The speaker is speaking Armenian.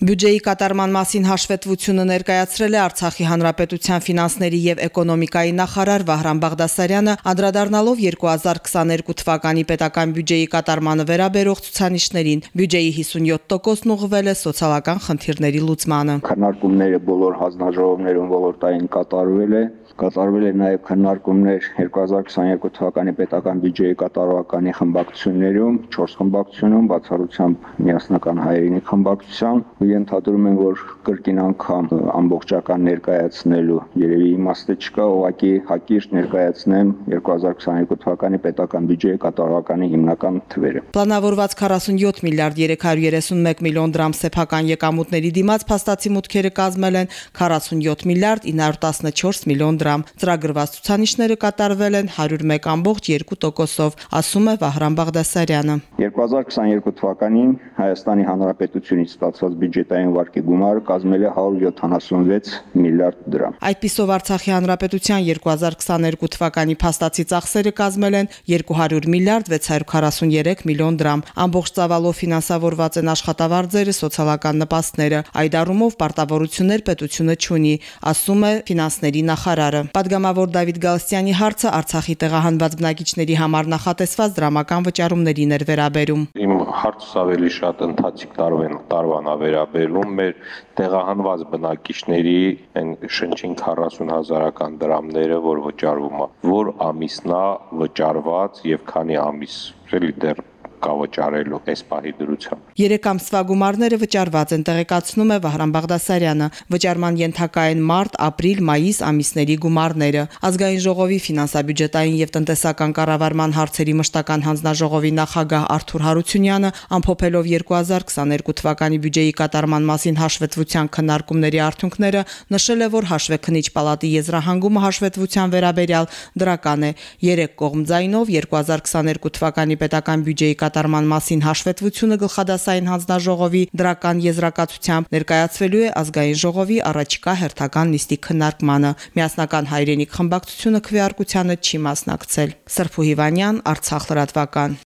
Բյուջեի կատարման մասին հաշվետվությունը ներկայացրել է Արցախի Հանրապետության ֆինանսների եւ էկոնոմիկայի նախարար Վահրամ Բաղդասարյանը, անդրադառնալով 2022 թվականի պետական բյուջեի կատարմանը վերաբերող ցուցանիշներին։ Բյուջեի 57%-ն ուղղվել է սոցիալական խնդիրների լուծմանը։ Քննարկումները բոլոր հանձնաժողովներում ոլորտային կատարվել է կատարվել է նաև քննարկումներ 2022 թվականի պետական բյուջեի կատարողականի խմբակցություններում, 4 խմբակցությունում, բացառությամբ միասնական հայերենի խմբակցության ենթադրում եմ, որ կրկին անգամ ամբողջական ներկայացնելու երևի իմաստը չկա, ուղղակի հակիրճ ներկայացնեմ 2022 թվականի պետական բյուջեի կատարողականի հիմնական թվերը։ Պլանավորված 47 միլիարդ 331 միլիոն դրամ սեփական եկամուտների դիմաց փաստացի մուտքերը կազմել են 47 միլիարդ 914 միլիոն դրամ։ Ծրագրված ցուցանիշները կատարվել են 101.2%-ով, ասում է Վահրամ Բաղդասարյանը։ 2022 թվականին Հայաստանի Հանրապետությունից ստացված բյուջե բյուջետային վարկի գումարը կազմել է 176 միլիարդ դրամ։ Այդպիսով Արցախի Հանրապետության 2022 թվականի փաստացի ծախսերը կազմել են 200 միլիարդ 643 միլիոն դրամ։ Ամբողջ ծավալով ֆինանսավորված են աշխատավարձերը, սոցիալական նպաստները։ Այդ առումով պարտավորություններ պետությունը չունի, ասում է ֆինանսների նախարարը։ Պատգամավոր Դավիթ Գալստյանի հարցը Արցախի տեղահանված բնակիչների համար նախատեսված դրամական վճարումներին էր վերաբերում։ Իմ հարցս ավելի շատ ընթացիկ տարվան տարվան ավերա վերաբերում մեր տեղահանված բնակիչների շնչին 40 հազարական դրամները, որ վճարվում է, որ ամիսնա վճարված եւ քանի ամիս էլի դեռ կավճարելու այս պահի դրությամբ։ 3 ամսվա գումարները վճարված են, տեղեկացնում է Վահրամ Բաղդասարյանը։ Վճարման ենթակա են մարտ, ապրիլ, մայիս ամիսների գումարները։ Ազգային ժողովի ֆինանսա-բյուջետային եւ տնտեսական կառավարման հարցերի մշտական հանձնաժողովի նախագահ Արթուր Հարությունյանը ամփոփելով 2022 թվականի բյուջեի կատարման մասին հաշվետվության քննարկումների արդյունքները նշել է, որ հաշվեկնիչ պալատի եզրահանգումը հաշվետվության վերաբերյալ դրական է։ 3 կողմ ձայնով 2022 թվականի պետական բյուջեի կատարման մասին հաշվետվությունը գլխադասային հանձնաժողովի դրական եզրակացությամբ ներկայացվելու է ազգային ժողովի առաջիկա հերթական նիստի քննարկմանը։ Միասնական հայրենիք խմբակցությունը քվեարկությանը չի մասնակցել։ Սրփու Հիվանյան, Արցախ լրատվական։